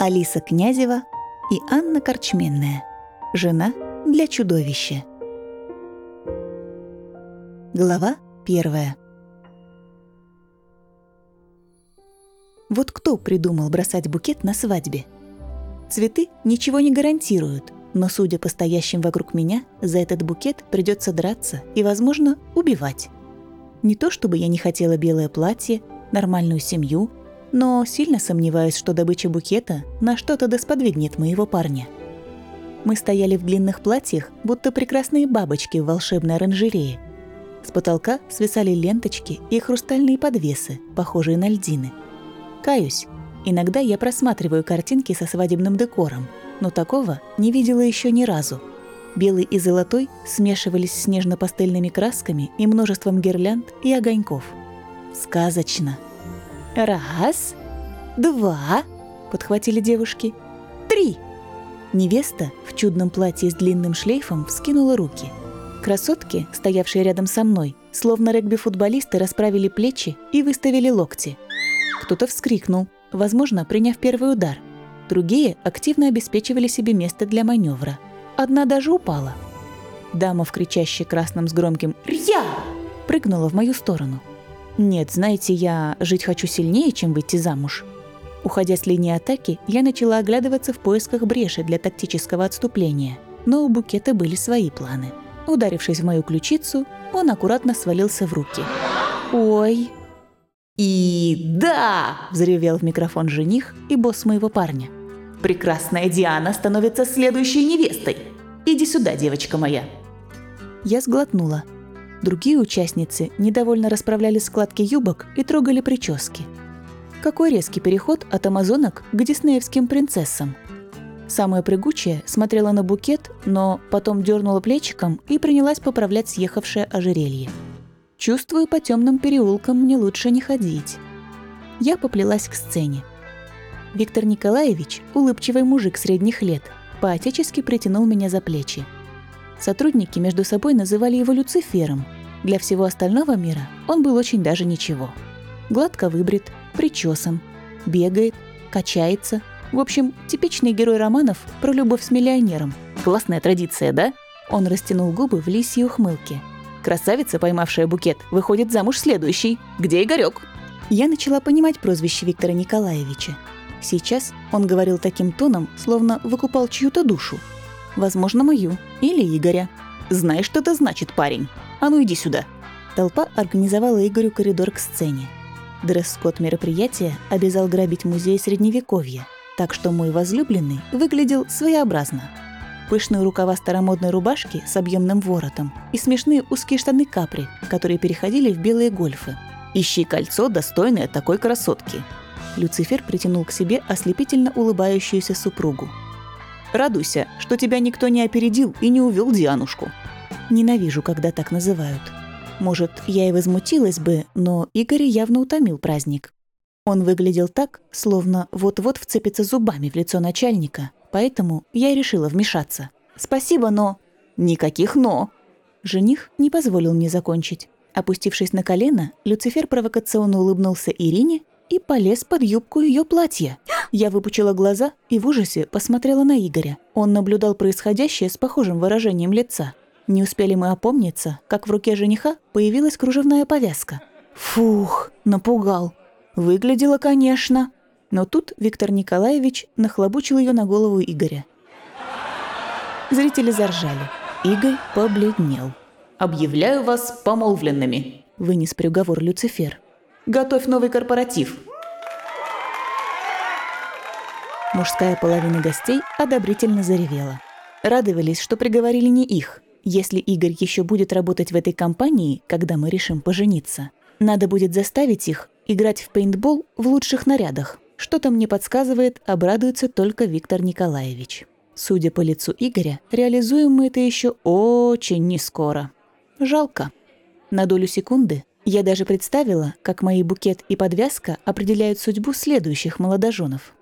Алиса Князева и Анна Корчменная. Жена для чудовища. Глава первая. Вот кто придумал бросать букет на свадьбе? Цветы ничего не гарантируют, но судя по стоящим вокруг меня, за этот букет придется драться и, возможно, убивать. Не то чтобы я не хотела белое платье, нормальную семью, но сильно сомневаюсь, что добыча букета на что-то досподвигнет моего парня. Мы стояли в длинных платьях, будто прекрасные бабочки в волшебной оранжерее. С потолка свисали ленточки и хрустальные подвесы, похожие на льдины. Каюсь, иногда я просматриваю картинки со свадебным декором, но такого не видела еще ни разу. Белый и золотой смешивались с нежно-пастельными красками и множеством гирлянд и огоньков. Сказочно! «Раз, два», — подхватили девушки. «Три!» Невеста в чудном платье с длинным шлейфом вскинула руки. Красотки, стоявшие рядом со мной, словно регби-футболисты, расправили плечи и выставили локти. Кто-то вскрикнул, возможно, приняв первый удар. Другие активно обеспечивали себе место для маневра. Одна даже упала. Дама в кричащей красном с громким «Рья!» прыгнула в мою сторону – нет, знаете, я жить хочу сильнее, чем выйти замуж. Уходя с линии атаки, я начала оглядываться в поисках бреши для тактического отступления. Но у букета были свои планы. Ударившись в мою ключицу, он аккуратно свалился в руки. «Ой!» «И да!» – взревел в микрофон жених и босс моего парня. «Прекрасная Диана становится следующей невестой! Иди сюда, девочка моя!» Я сглотнула – Другие участницы недовольно расправляли складки юбок и трогали прически. Какой резкий переход от амазонок к диснеевским принцессам. Самая прыгучая смотрела на букет, но потом дернула плечиком и принялась поправлять съехавшее ожерелье. Чувствую, по темным переулкам мне лучше не ходить. Я поплелась к сцене. Виктор Николаевич, улыбчивый мужик средних лет, поотечески притянул меня за плечи. Сотрудники между собой называли его Люцифером. Для всего остального мира он был очень даже ничего. Гладко выбрит, причесан, бегает, качается. В общем, типичный герой романов про любовь с миллионером. Классная традиция, да? Он растянул губы в лисьей ухмылке. Красавица, поймавшая букет, выходит замуж следующий. Где Игорёк? Я начала понимать прозвище Виктора Николаевича. Сейчас он говорил таким тоном, словно выкупал чью-то душу. Возможно, мою. Или Игоря. Знаешь, что это значит, парень? А ну иди сюда. Толпа организовала Игорю коридор к сцене. Дресс-код мероприятия обязал грабить музей Средневековья, так что мой возлюбленный выглядел своеобразно. Пышные рукава старомодной рубашки с объемным воротом и смешные узкие штаны капри, которые переходили в белые гольфы. «Ищи кольцо, достойное такой красотки!» Люцифер притянул к себе ослепительно улыбающуюся супругу. Радуйся, что тебя никто не опередил и не увел Дианушку. Ненавижу, когда так называют. Может, я и возмутилась бы, но Игорь явно утомил праздник. Он выглядел так, словно вот-вот вцепится зубами в лицо начальника, поэтому я решила вмешаться. «Спасибо, но...» «Никаких «но». Жених не позволил мне закончить. Опустившись на колено, Люцифер провокационно улыбнулся Ирине и полез под юбку ее платья. Я выпучила глаза и в ужасе посмотрела на Игоря. Он наблюдал происходящее с похожим выражением лица. Не успели мы опомниться, как в руке жениха появилась кружевная повязка. Фух, напугал. Выглядело, конечно. Но тут Виктор Николаевич нахлобучил ее на голову Игоря. Зрители заржали. Игорь побледнел. «Объявляю вас помолвленными», – вынес приговор Люцифер. Готовь новый корпоратив!» Мужская половина гостей одобрительно заревела. Радовались, что приговорили не их. Если Игорь еще будет работать в этой компании, когда мы решим пожениться, надо будет заставить их играть в пейнтбол в лучших нарядах. Что-то мне подсказывает, обрадуется только Виктор Николаевич. Судя по лицу Игоря, реализуем мы это еще очень нескоро. Жалко. На долю секунды я даже представила, как мои букет и подвязка определяют судьбу следующих молодоженов.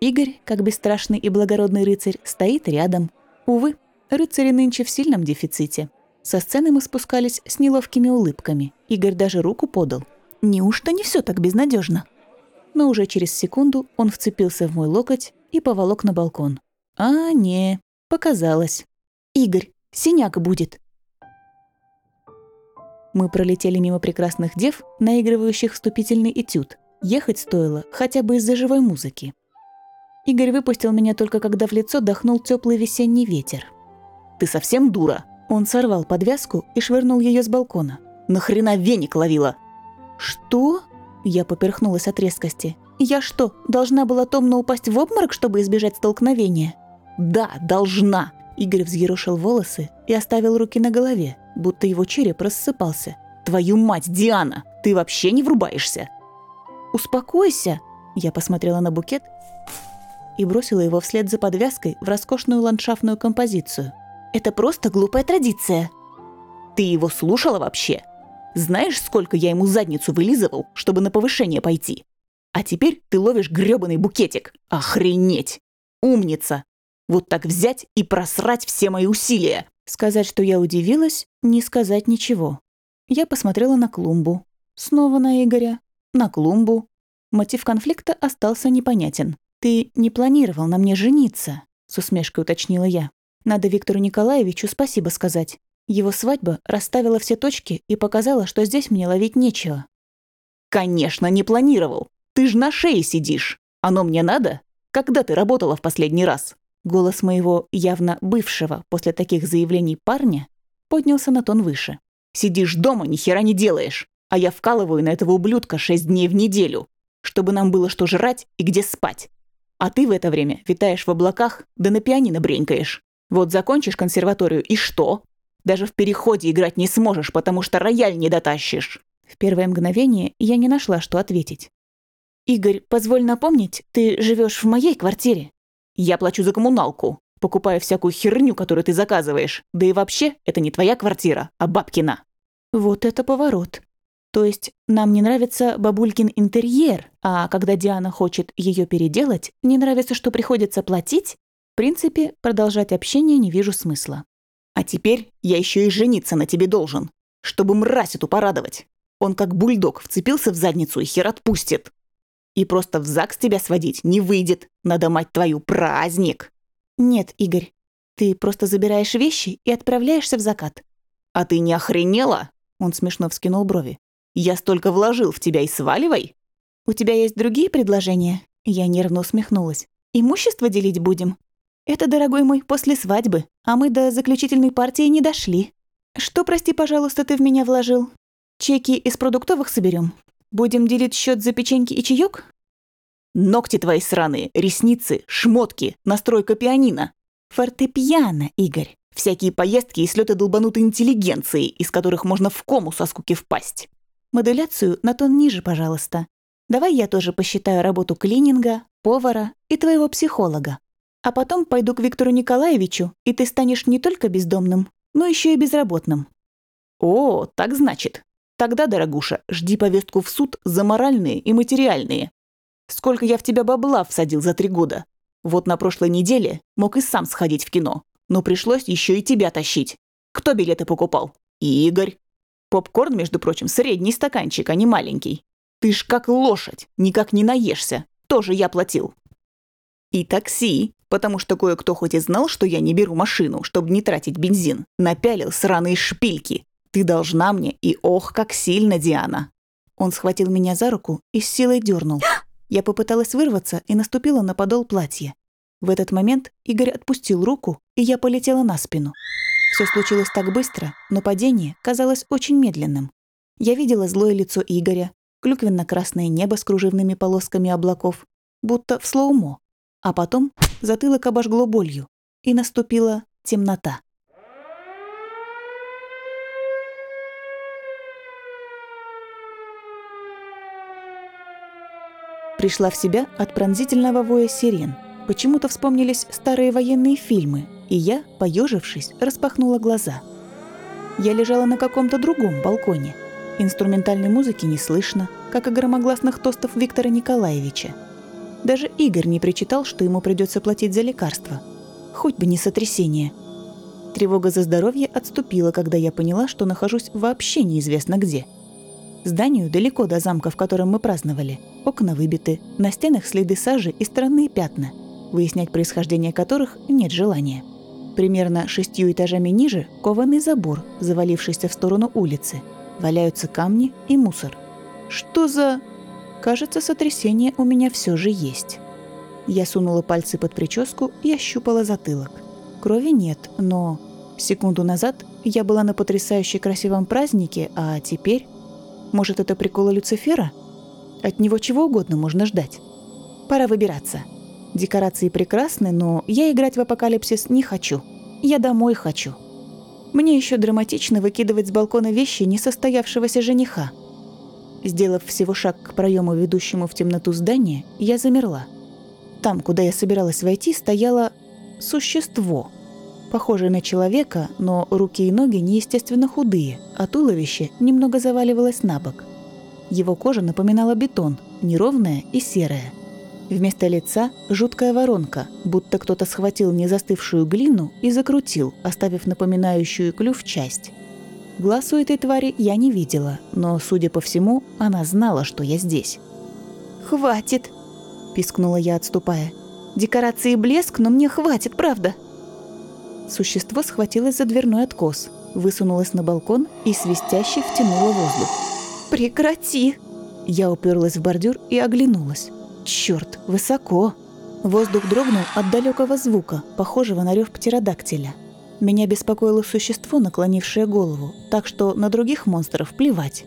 Игорь, как бесстрашный и благородный рыцарь, стоит рядом. Увы, рыцари нынче в сильном дефиците. Со сцены мы спускались с неловкими улыбками. Игорь даже руку подал. Неужто не все так безнадежно? но уже через секунду он вцепился в мой локоть и поволок на балкон. А, не, показалось. «Игорь, синяк будет!» Мы пролетели мимо прекрасных дев, наигрывающих вступительный этюд. Ехать стоило хотя бы из-за живой музыки. Игорь выпустил меня только когда в лицо дохнул теплый весенний ветер. «Ты совсем дура?» Он сорвал подвязку и швырнул ее с балкона. «Нахрена веник ловила?» «Что?» Я поперхнулась от резкости. «Я что, должна была томно упасть в обморок, чтобы избежать столкновения?» «Да, должна!» Игорь взъерушил волосы и оставил руки на голове, будто его череп рассыпался. «Твою мать, Диана! Ты вообще не врубаешься!» «Успокойся!» Я посмотрела на букет и бросила его вслед за подвязкой в роскошную ландшафтную композицию. «Это просто глупая традиция!» «Ты его слушала вообще? Знаешь, сколько я ему задницу вылизывал, чтобы на повышение пойти? А теперь ты ловишь грёбаный букетик. Охренеть! Умница! Вот так взять и просрать все мои усилия!» Сказать, что я удивилась, не сказать ничего. Я посмотрела на клумбу. Снова на Игоря. На клумбу. Мотив конфликта остался непонятен. «Ты не планировал на мне жениться», — с усмешкой уточнила я. «Надо Виктору Николаевичу спасибо сказать. Его свадьба расставила все точки и показала, что здесь мне ловить нечего». «Конечно, не планировал. Ты ж на шее сидишь. Оно мне надо? Когда ты работала в последний раз?» Голос моего явно бывшего после таких заявлений парня поднялся на тон выше. «Сидишь дома, ни хера не делаешь, а я вкалываю на этого ублюдка шесть дней в неделю, чтобы нам было что жрать и где спать. А ты в это время витаешь в облаках, да на пианино бренькаешь. Вот закончишь консерваторию и что? Даже в переходе играть не сможешь, потому что рояль не дотащишь». В первое мгновение я не нашла, что ответить. «Игорь, позволь напомнить, ты живешь в моей квартире». Я плачу за коммуналку, покупаю всякую херню, которую ты заказываешь. Да и вообще, это не твоя квартира, а бабкина». Вот это поворот. То есть нам не нравится бабулькин интерьер, а когда Диана хочет ее переделать, не нравится, что приходится платить? В принципе, продолжать общение не вижу смысла. А теперь я еще и жениться на тебе должен, чтобы мразь эту порадовать. Он как бульдог вцепился в задницу и хер отпустит. И просто в ЗАГС тебя сводить не выйдет. Надо, мать твою, праздник!» «Нет, Игорь, ты просто забираешь вещи и отправляешься в закат». «А ты не охренела?» Он смешно вскинул брови. «Я столько вложил в тебя и сваливай!» «У тебя есть другие предложения?» Я нервно усмехнулась. «Имущество делить будем?» «Это, дорогой мой, после свадьбы, а мы до заключительной партии не дошли. Что, прости, пожалуйста, ты в меня вложил? Чеки из продуктовых соберем. Будем делить счет за печеньки и чаек? Ногти твои сраные, ресницы, шмотки, настройка пианино. Фортепиано, Игорь. Всякие поездки и слеты долбанутой интеллигенции, из которых можно в кому со скуки впасть. Модуляцию на тон ниже, пожалуйста. Давай я тоже посчитаю работу клининга, повара и твоего психолога. А потом пойду к Виктору Николаевичу, и ты станешь не только бездомным, но еще и безработным. О, так значит. Тогда, дорогуша, жди повестку в суд за моральные и материальные. Сколько я в тебя бабла всадил за три года. Вот на прошлой неделе мог и сам сходить в кино, но пришлось еще и тебя тащить. Кто билеты покупал? Игорь. Попкорн, между прочим, средний стаканчик, а не маленький. Ты ж как лошадь, никак не наешься. Тоже я платил. И такси, потому что кое-кто хоть и знал, что я не беру машину, чтобы не тратить бензин, напялил сраные шпильки, ты должна мне, и ох, как сильно, Диана!» Он схватил меня за руку и с силой дернул. Я попыталась вырваться и наступила на подол платья. В этот момент Игорь отпустил руку, и я полетела на спину. Все случилось так быстро, но падение казалось очень медленным. Я видела злое лицо Игоря, клюквенно-красное небо с кружевными полосками облаков, будто в слоумо. А потом затылок обожгло болью, и наступила темнота. Пришла в себя от пронзительного воя сирен. Почему-то вспомнились старые военные фильмы, и я, поежившись, распахнула глаза. Я лежала на каком-то другом балконе. Инструментальной музыки не слышно, как и громогласных тостов Виктора Николаевича. Даже Игорь не причитал, что ему придется платить за лекарства. Хоть бы не сотрясение. Тревога за здоровье отступила, когда я поняла, что нахожусь вообще неизвестно где. Зданию далеко до замка, в котором мы праздновали. Окна выбиты, на стенах следы сажи и странные пятна, выяснять происхождение которых нет желания. Примерно шестью этажами ниже – кованый забор, завалившийся в сторону улицы. Валяются камни и мусор. Что за... Кажется, сотрясение у меня все же есть. Я сунула пальцы под прическу и ощупала затылок. Крови нет, но... Секунду назад я была на потрясающе красивом празднике, а теперь... Может, это приколы Люцифера? От него чего угодно можно ждать. Пора выбираться. Декорации прекрасны, но я играть в апокалипсис не хочу. Я домой хочу. Мне еще драматично выкидывать с балкона вещи несостоявшегося жениха. Сделав всего шаг к проему, ведущему в темноту здания, я замерла. Там, куда я собиралась войти, стояло существо. Похожее на человека, но руки и ноги неестественно худые, а туловище немного заваливалось на бок. Его кожа напоминала бетон, неровная и серая – Вместо лица жуткая воронка, будто кто-то схватил незастывшую глину и закрутил, оставив напоминающую клюв часть. Глаз у этой твари я не видела, но, судя по всему, она знала, что я здесь. «Хватит!» – пискнула я, отступая. «Декорации блеск, но мне хватит, правда!» Существо схватилось за дверной откос, высунулось на балкон и свистяще втянуло воздух. «Прекрати!» Я уперлась в бордюр и оглянулась. Черт, высоко. Воздух дрогнул от далекого звука, похожего на рев птеродактиля. Меня беспокоило существо, наклонившее голову, так что на других монстров плевать.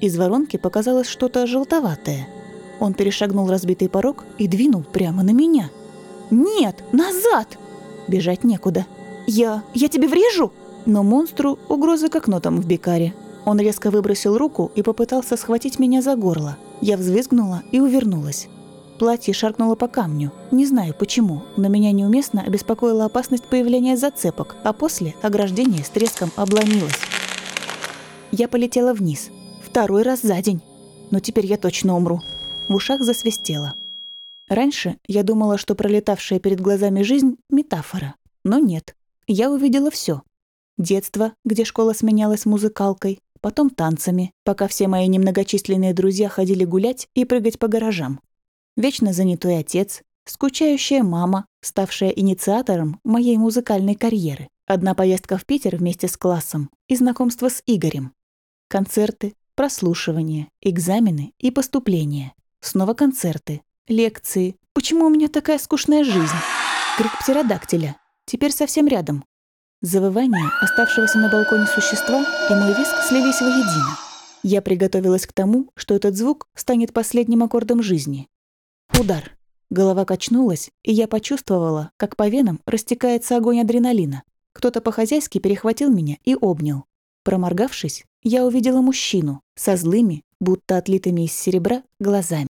Из воронки показалось что-то желтоватое. Он перешагнул разбитый порог и двинул прямо на меня. «Нет, назад!» Бежать некуда. «Я... я тебе врежу!» Но монстру угрозы как нотам в бикаре. Он резко выбросил руку и попытался схватить меня за горло. Я взвизгнула и увернулась. Платье шаркнуло по камню. Не знаю почему, но меня неуместно обеспокоила опасность появления зацепок, а после ограждение с треском обломилось. Я полетела вниз. Второй раз за день. Но теперь я точно умру. В ушах засвистело. Раньше я думала, что пролетавшая перед глазами жизнь — метафора. Но нет. Я увидела все. Детство, где школа сменялась музыкалкой, потом танцами, пока все мои немногочисленные друзья ходили гулять и прыгать по гаражам вечно занятой отец, скучающая мама, ставшая инициатором моей музыкальной карьеры, одна поездка в Питер вместе с классом и знакомство с Игорем, концерты, прослушивания, экзамены и поступления, снова концерты, лекции. Почему у меня такая скучная жизнь? Крик птеродактиля. Теперь совсем рядом. Завывание оставшегося на балконе существа и мой виск слились воедино. Я приготовилась к тому, что этот звук станет последним аккордом жизни, Удар. Голова качнулась, и я почувствовала, как по венам растекается огонь адреналина. Кто-то по-хозяйски перехватил меня и обнял. Проморгавшись, я увидела мужчину со злыми, будто отлитыми из серебра, глазами.